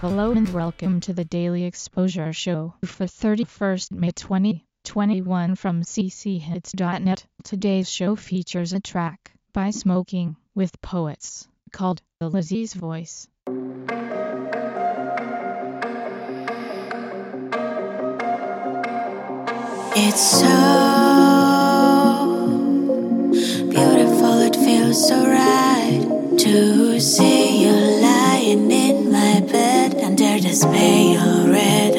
Hello and welcome to the Daily Exposure Show for 31st May 2021 from cchits.net. Today's show features a track by Smoking with Poets called The Lizzie's Voice. It's so beautiful, it feels so right to see you lying in my bed. Let's pay our rent.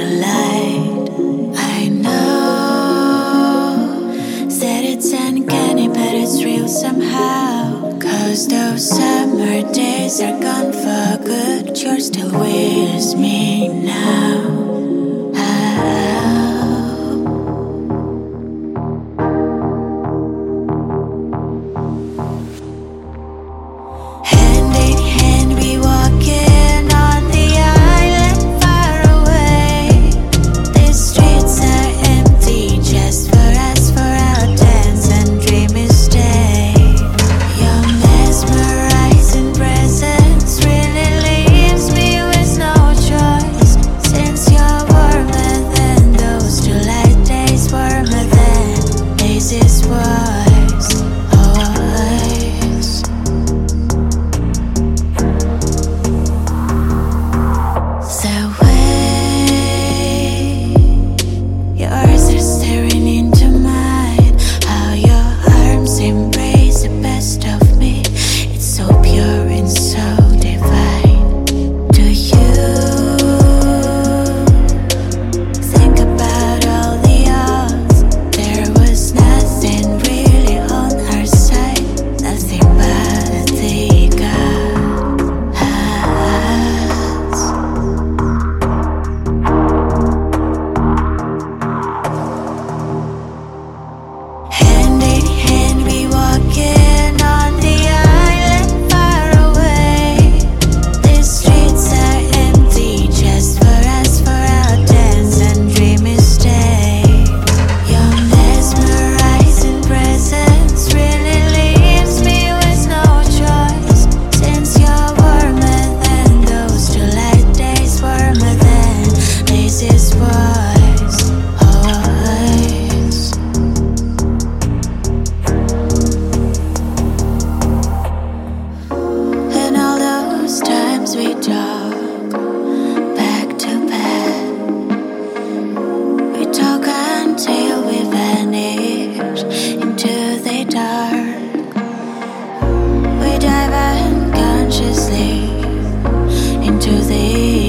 to.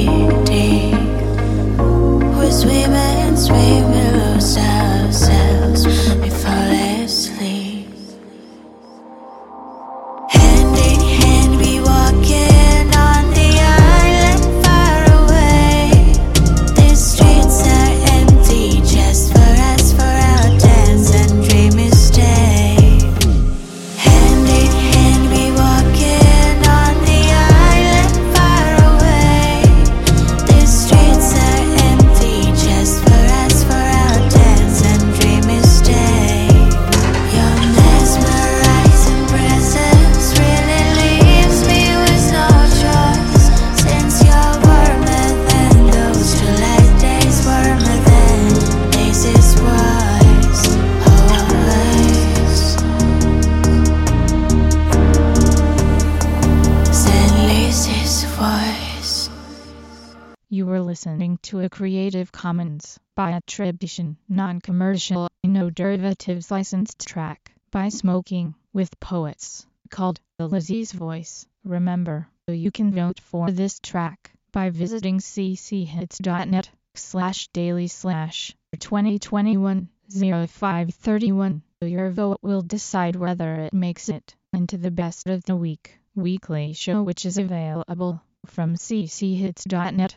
listening to a Creative Commons by attribution, non-commercial, no derivatives licensed track by Smoking with Poets called The Lizzie's Voice. Remember, you can vote for this track by visiting cchits.net slash daily slash 2021 0531. Your vote will decide whether it makes it into the best of the week weekly show which is available from cchits.net